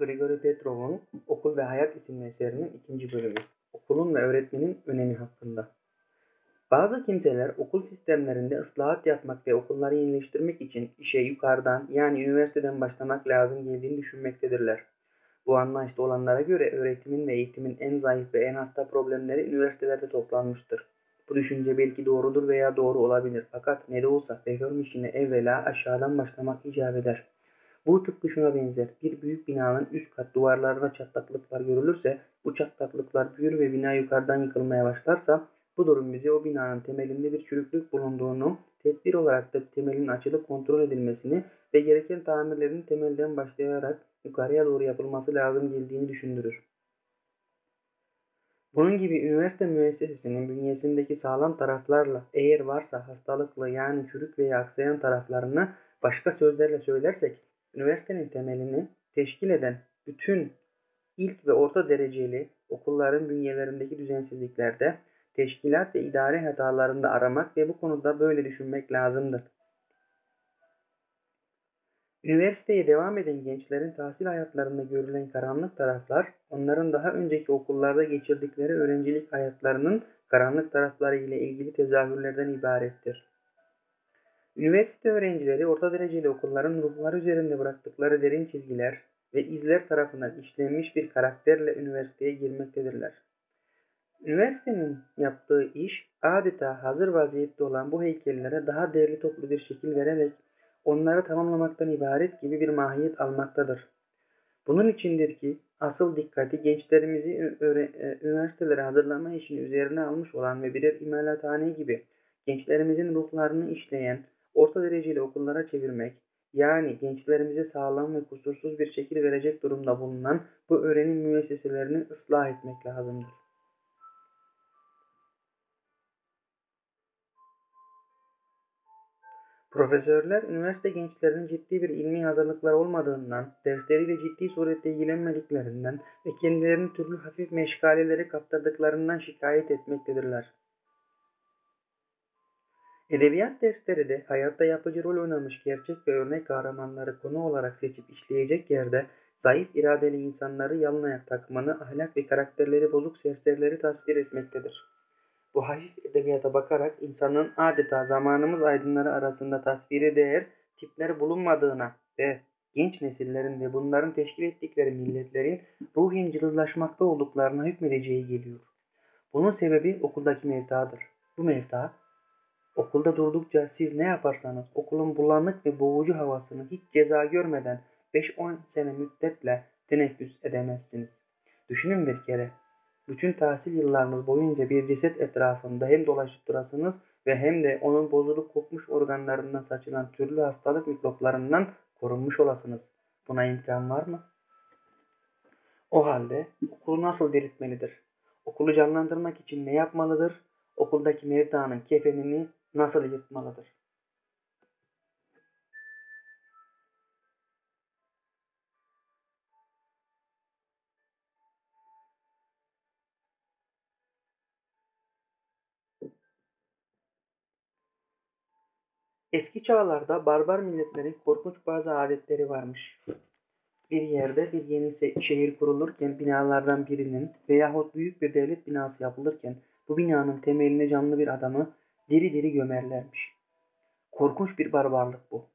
Grigori Petrov'un Okul ve Hayat isimli eserinin ikinci bölümü. Okulun ve öğretmenin önemi hakkında. Bazı kimseler okul sistemlerinde ıslahat yapmak ve okulları iyileştirmek için işe yukarıdan yani üniversiteden başlamak lazım geldiğini düşünmektedirler. Bu anlayışta olanlara göre öğretimin ve eğitimin en zayıf ve en hasta problemleri üniversitelerde toplanmıştır. Bu düşünce belki doğrudur veya doğru olabilir fakat ne de olsa reform işine evvela aşağıdan başlamak icap eder. Bu tıpkı şuna benzer. Bir büyük binanın üst kat duvarlarında çatlaklıklar görülürse bu çatlaklıklar büyür ve bina yukarıdan yıkılmaya başlarsa bu durum bize o binanın temelinde bir çürüklük bulunduğunu, tedbir olarak da temelin açılıp kontrol edilmesini ve gereken tamirlerin temelden başlayarak yukarıya doğru yapılması lazım geldiğini düşündürür. Bunun gibi üniversite müessesesinin bünyesindeki sağlam taraflarla eğer varsa hastalıklı yani çürük veya aksayan taraflarını başka sözlerle söylersek üniversitenin temelini teşkil eden bütün ilk ve orta dereceli okulların bünyelerindeki düzensizliklerde, teşkilat ve idare hatalarında aramak ve bu konuda böyle düşünmek lazımdır. Üniversiteye devam eden gençlerin tahsil hayatlarında görülen karanlık taraflar, onların daha önceki okullarda geçirdikleri öğrencilik hayatlarının karanlık tarafları ile ilgili tezahürlerden ibarettir. Üniversite öğrencileri orta dereceli okulların ruhları üzerinde bıraktıkları derin çizgiler ve izler tarafından işlenmiş bir karakterle üniversiteye girmektedirler. Üniversitenin yaptığı iş adeta hazır vaziyette olan bu heykellere daha değerli toplu bir şekil vererek onları tamamlamaktan ibaret gibi bir mahiyet almaktadır. Bunun içindir ki asıl dikkati gençlerimizi e, üniversitelere hazırlama işini üzerine almış olan ve birer imalathane gibi gençlerimizin ruhlarını işleyen orta dereceli okullara çevirmek, yani gençlerimize sağlam ve kusursuz bir şekil verecek durumda bulunan bu öğrenim müesseselerini ıslah etmek lazımdır. Profesörler üniversite gençlerinin ciddi bir ilmi hazırlıklar olmadığından, dersleriyle ciddi surette ilgilenmediklerinden ve kendilerini türlü hafif meşgaleleri kaptırdıklarından şikayet etmektedirler. Edebiyat dersleri de hayatta yapıcı rol oynamış gerçek ve örnek kahramanları konu olarak seçip işleyecek yerde zayıf iradeli insanları yalın ayak takmanı, ahlak ve karakterleri bozuk serserileri tasvir etmektedir. Bu hafif edebiyata bakarak insanın adeta zamanımız aydınları arasında tasviri değer tipler bulunmadığına ve genç nesillerin ve bunların teşkil ettikleri milletlerin ruhen cılızlaşmakta olduklarına hükmedeceği geliyor. Bunun sebebi okuldaki mevtadır. Bu mevta Okulda durdukça siz ne yaparsanız okulun bulanık ve boğucu havasını hiç ceza görmeden 5-10 sene müddetle teneffüs edemezsiniz. Düşünün bir kere. Bütün tahsil yıllarınız boyunca bir ceset etrafında hem dolaşıp durasınız ve hem de onun bozulup kopmuş organlarından saçılan türlü hastalık mikroplarından korunmuş olasınız. Buna imkan var mı? O halde okulu nasıl diriltmelidir? Okulu canlandırmak için ne yapmalıdır? Okuldaki mevtanın kefenini nasıl yırtmalıdır? Eski çağlarda barbar milletlerin korkunç bazı adetleri varmış. Bir yerde bir yeni şehir kurulurken binalardan birinin veyahut büyük bir devlet binası yapılırken bu binanın temeline canlı bir adamı diri diri gömerlermiş. Korkunç bir barbarlık bu.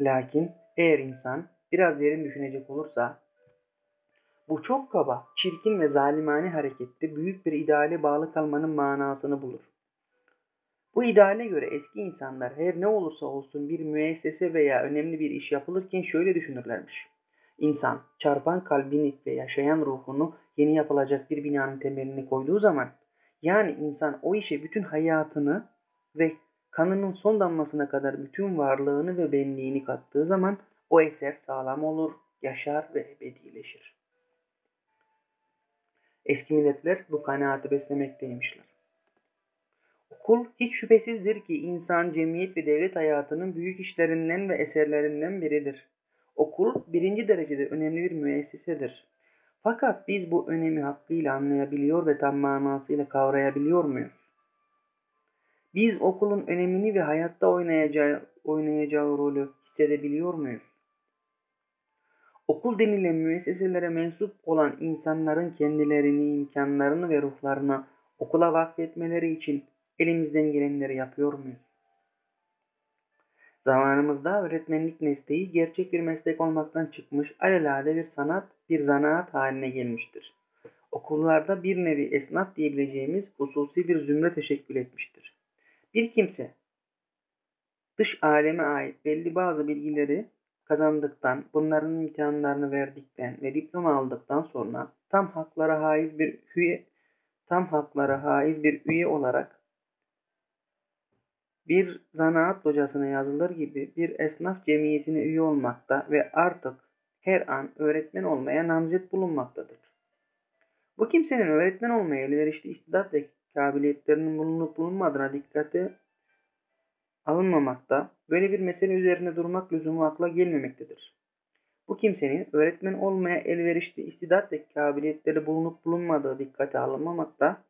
Lakin eğer insan biraz derin düşünecek olursa bu çok kaba, çirkin ve zalimane harekette büyük bir ideale bağlı kalmanın manasını bulur. Bu ideale göre eski insanlar her ne olursa olsun bir müessese veya önemli bir iş yapılırken şöyle düşünürlermiş. İnsan çarpan kalbini ve yaşayan ruhunu yeni yapılacak bir binanın temelini koyduğu zaman yani insan o işe bütün hayatını ve kanının son damlasına kadar bütün varlığını ve benliğini kattığı zaman o eser sağlam olur, yaşar ve ebedileşir. Eski milletler bu kanaati beslemekteymişler. Okul hiç şüphesizdir ki insan, cemiyet ve devlet hayatının büyük işlerinden ve eserlerinden biridir. Okul birinci derecede önemli bir müessesedir. Fakat biz bu önemi hakkıyla anlayabiliyor ve tam manasıyla kavrayabiliyor muyuz? Biz okulun önemini ve hayatta oynayacağı, oynayacağı rolü hissedebiliyor muyuz? Okul denilen müesseselere mensup olan insanların kendilerini, imkanlarını ve ruhlarını okula vakfetmeleri için elimizden gelenleri yapıyor muyuz? Zamanımızda öğretmenlik mesleği gerçek bir meslek olmaktan çıkmış, alelade bir sanat, bir zanaat haline gelmiştir. Okullarda bir nevi esnaf diyebileceğimiz hususi bir zümre teşekkül etmiştir. Bir kimse dış aleme ait belli bazı bilgileri kazandıktan, bunların imtihanlarını verdikten ve diploma aldıktan sonra tam haklara haiz bir üye tam haklara haiz bir üye olarak bir zanaat hocasına yazılır gibi bir esnaf cemiyetine üye olmakta ve artık her an öğretmen olmaya namzet bulunmaktadır. Bu kimsenin öğretmen olmaya elverişli istidat ve kabiliyetlerinin bulunup bulunmadığına dikkate alınmamakta, böyle bir mesele üzerine durmak lüzumu akla gelmemektedir. Bu kimsenin öğretmen olmaya elverişli istidat ve kabiliyetleri bulunup bulunmadığı dikkate alınmamakta,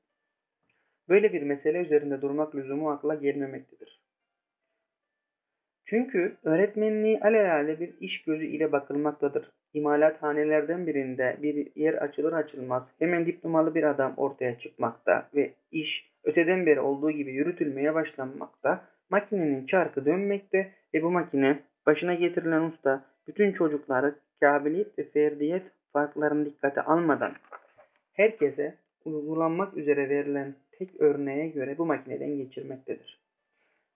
böyle bir mesele üzerinde durmak lüzumu akla gelmemektedir. Çünkü öğretmenliği alelade bir iş gözü ile bakılmaktadır. İmalathanelerden birinde bir yer açılır açılmaz hemen diplomalı bir adam ortaya çıkmakta ve iş öteden beri olduğu gibi yürütülmeye başlanmakta Makinenin çarkı dönmekte ve bu makine başına getirilen usta bütün çocukları kabiliyet ve ferdiyet farklarını dikkate almadan herkese uygulanmak üzere verilen tek örneğe göre bu makineden geçirmektedir.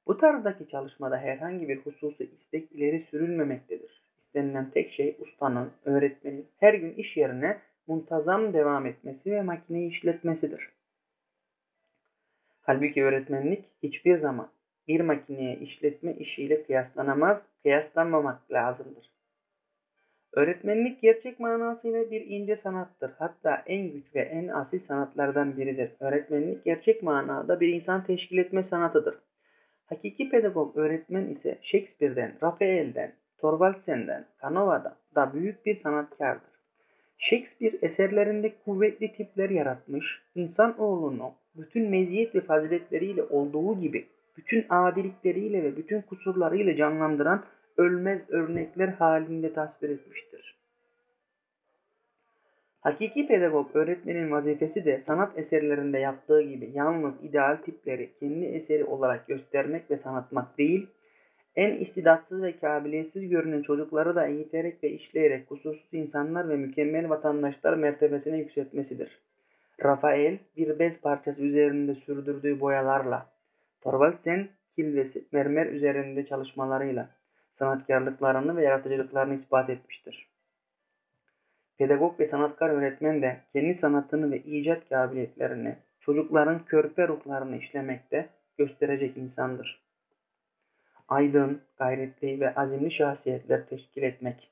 Bu tarzdaki çalışmada herhangi bir hususu istek ileri sürülmemektedir. İstenilen tek şey ustanın, öğretmenin her gün iş yerine muntazam devam etmesi ve makineyi işletmesidir. Halbuki öğretmenlik hiçbir zaman bir makineye işletme işiyle kıyaslanamaz, kıyaslanmamak lazımdır. Öğretmenlik gerçek manasıyla bir ince sanattır. Hatta en güç ve en asil sanatlardan biridir. Öğretmenlik gerçek manada bir insan teşkil etme sanatıdır. Hakiki pedagog öğretmen ise Shakespeare'den, Raphael'den, Thorvaldsen'den, Canova'dan da büyük bir sanatkardır. Shakespeare eserlerinde kuvvetli tipler yaratmış, insan oğlunu bütün meziyet ve faziletleriyle olduğu gibi bütün adilikleriyle ve bütün kusurlarıyla canlandıran ölmez örnekler halinde tasvir etmiştir. Hakiki pedagog öğretmenin vazifesi de sanat eserlerinde yaptığı gibi yalnız ideal tipleri kendi eseri olarak göstermek ve tanıtmak değil, en istidatsız ve kabiliyetsiz görünen çocukları da eğiterek ve işleyerek kusursuz insanlar ve mükemmel vatandaşlar mertebesine yükseltmesidir. Rafael bir bez parçası üzerinde sürdürdüğü boyalarla Thorvaldsen kilvesi mermer üzerinde çalışmalarıyla sanatkarlıklarını ve yaratıcılıklarını ispat etmiştir. Pedagog ve sanatkar öğretmen de kendi sanatını ve icat kabiliyetlerini çocukların körpe ruhlarını işlemekte gösterecek insandır. Aydın, gayretli ve azimli şahsiyetler teşkil etmek,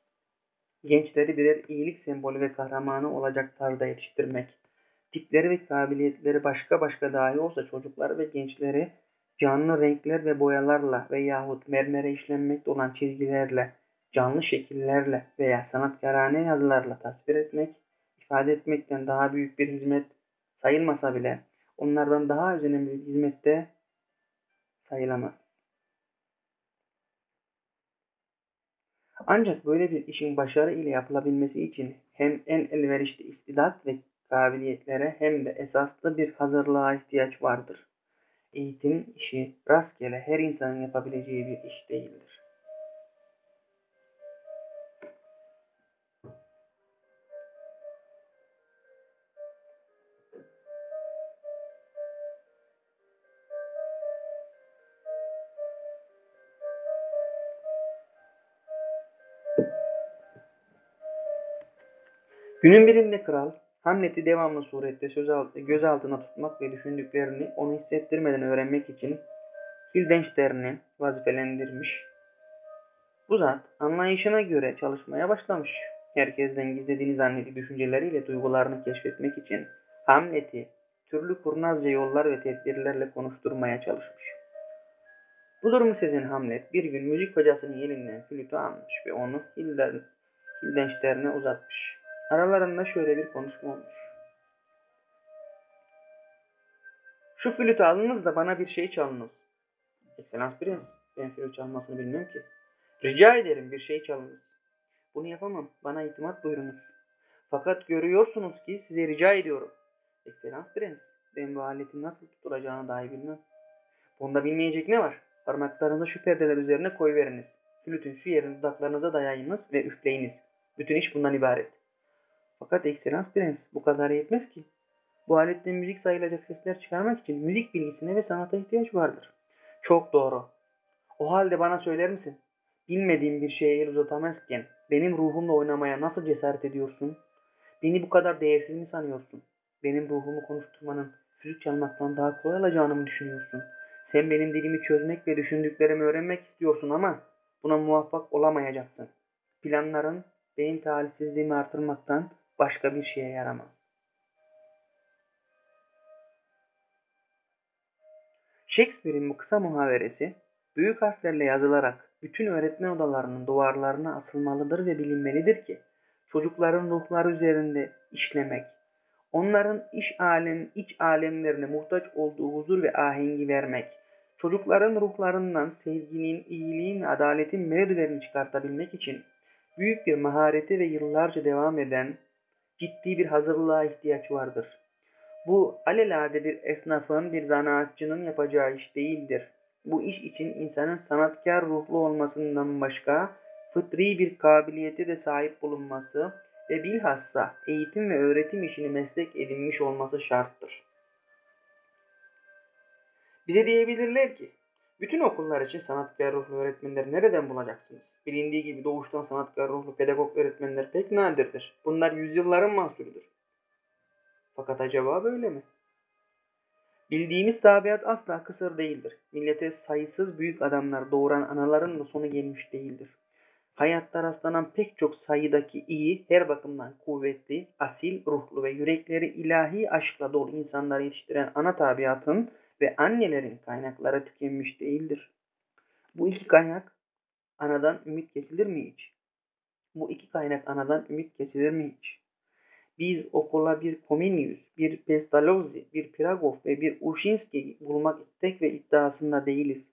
gençleri birer iyilik sembolü ve kahramanı olacak tarzda yetiştirmek, tipleri ve kabiliyetleri başka başka dahi olsa çocukları ve gençleri canlı renkler ve boyalarla veyahut mermere işlenmekte olan çizgilerle, canlı şekillerle veya sanatkarane yazılarla tasvir etmek, ifade etmekten daha büyük bir hizmet sayılmasa bile onlardan daha önemli bir hizmette sayılamaz. Ancak böyle bir işin başarı ile yapılabilmesi için hem en elverişli istidat ve kabiliyetlere hem de esaslı bir hazırlığa ihtiyaç vardır eğitim işi rastgele her insanın yapabileceği bir iş değildir. Günün birinde kral Hamlet'i devamlı surette göz altına tutmak ve düşündüklerini onu hissettirmeden öğrenmek için Hildenstern'i vazifelendirmiş. Bu zat anlayışına göre çalışmaya başlamış. Herkesten gizlediğini zannettiği düşünceleriyle duygularını keşfetmek için Hamlet'i türlü kurnazca yollar ve tedbirlerle konuşturmaya çalışmış. Bu durumu sezen Hamlet bir gün müzik hocasının elinden flütü almış ve onu Hildenstern'e uzatmış. Aralarında şöyle bir konuşma olmuş. Şu flütü alınız da bana bir şey çalınız. Ekselans Prens, ben flüt çalmasını bilmiyorum ki. Rica ederim bir şey çalınız. Bunu yapamam. Bana itimat buyurunuz. Fakat görüyorsunuz ki size rica ediyorum. Ekselans Prens, ben bu aletin nasıl tutulacağını dahi bilmem. Bunda bilmeyecek ne var? Parmaklarınızı şu perdeler üzerine koyveriniz. Flütün şu yerini dudaklarınıza dayayınız ve üfleyiniz. Bütün iş bundan ibaret. Fakat Ekselans Prens bu kadar yetmez ki. Bu aletten müzik sayılacak sesler çıkarmak için müzik bilgisine ve sanata ihtiyaç vardır. Çok doğru. O halde bana söyler misin? Bilmediğim bir şeye el uzatamazken benim ruhumla oynamaya nasıl cesaret ediyorsun? Beni bu kadar değersiz mi sanıyorsun? Benim ruhumu konuşturmanın flüt çalmaktan daha kolay olacağını mı düşünüyorsun? Sen benim dilimi çözmek ve düşündüklerimi öğrenmek istiyorsun ama buna muvaffak olamayacaksın. Planların benim talihsizliğimi artırmaktan başka bir şeye yaramaz. Shakespeare'in bu kısa muhaveresi büyük harflerle yazılarak bütün öğretmen odalarının duvarlarına asılmalıdır ve bilinmelidir ki çocukların ruhları üzerinde işlemek, onların iş alem, iç alemlerine muhtaç olduğu huzur ve ahengi vermek, çocukların ruhlarından sevginin, iyiliğin adaletin meredülerini çıkartabilmek için büyük bir mahareti ve yıllarca devam eden ciddi bir hazırlığa ihtiyaç vardır. Bu alelade bir esnafın, bir zanaatçının yapacağı iş değildir. Bu iş için insanın sanatkar ruhlu olmasından başka fıtri bir kabiliyete de sahip bulunması ve bilhassa eğitim ve öğretim işini meslek edinmiş olması şarttır. Bize diyebilirler ki, bütün okullar için sanatkar ruhlu öğretmenleri nereden bulacaksınız? Bilindiği gibi doğuştan sanatkar ruhlu pedagog öğretmenler pek nadirdir. Bunlar yüzyılların mahsulüdür. Fakat acaba böyle mi? Bildiğimiz tabiat asla kısır değildir. Millete sayısız büyük adamlar doğuran anaların da sonu gelmiş değildir. Hayatta rastlanan pek çok sayıdaki iyi, her bakımdan kuvvetli, asil, ruhlu ve yürekleri ilahi aşkla dolu insanları yetiştiren ana tabiatın ve annelerin kaynakları tükenmiş değildir. Bu iki kaynak anadan ümit kesilir mi hiç? Bu iki kaynak anadan ümit kesilir mi hiç? Biz okula bir Comenius, bir Pestalozzi, bir Piragov ve bir Ushinski bulmak istek ve iddiasında değiliz.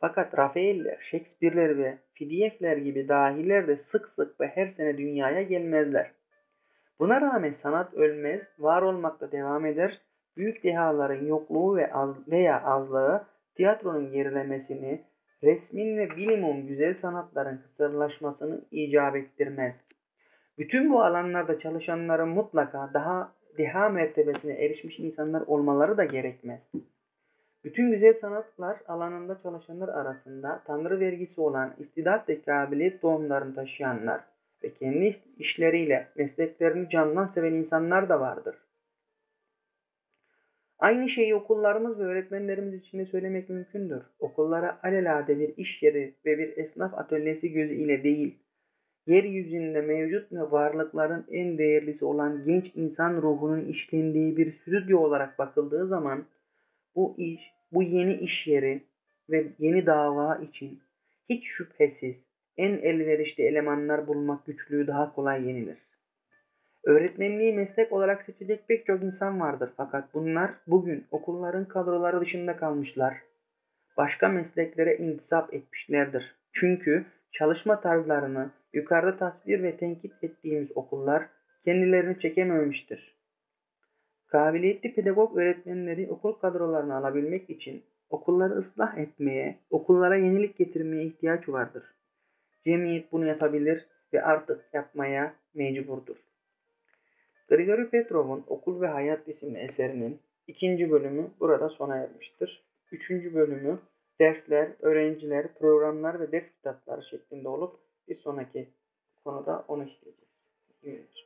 Fakat Rafael'ler, Shakespeare'ler ve Fidyevler gibi dahiler de sık sık ve her sene dünyaya gelmezler. Buna rağmen sanat ölmez, var olmakta devam eder. Büyük dehaların yokluğu ve az veya azlığı tiyatronun gerilemesini, resmin ve bilimum güzel sanatların kısırlaşmasını icap ettirmez. Bütün bu alanlarda çalışanların mutlaka daha deha mertebesine erişmiş insanlar olmaları da gerekmez. Bütün güzel sanatlar alanında çalışanlar arasında tanrı vergisi olan istidat ve kabiliyet doğumlarını taşıyanlar ve kendi işleriyle mesleklerini candan seven insanlar da vardır. Aynı şeyi okullarımız ve öğretmenlerimiz için de söylemek mümkündür. Okullara alelade bir iş yeri ve bir esnaf atölyesi gözüyle değil, yeryüzünde mevcut ve varlıkların en değerlisi olan genç insan ruhunun işlendiği bir stüdyo olarak bakıldığı zaman bu iş, bu yeni iş yeri ve yeni dava için hiç şüphesiz en elverişli elemanlar bulmak güçlüğü daha kolay yenilir. Öğretmenliği meslek olarak seçecek pek çok insan vardır fakat bunlar bugün okulların kadroları dışında kalmışlar. Başka mesleklere intisap etmişlerdir. Çünkü çalışma tarzlarını yukarıda tasvir ve tenkit ettiğimiz okullar kendilerini çekememiştir. Kabiliyetli pedagog öğretmenleri okul kadrolarını alabilmek için okulları ıslah etmeye, okullara yenilik getirmeye ihtiyaç vardır. Cemiyet bunu yapabilir ve artık yapmaya mecburdur. Grigori Petrov'un Okul ve Hayat isimli eserinin ikinci bölümü burada sona ermiştir. Üçüncü bölümü dersler, öğrenciler, programlar ve ders kitapları şeklinde olup bir sonraki konuda onu işleyeceğiz.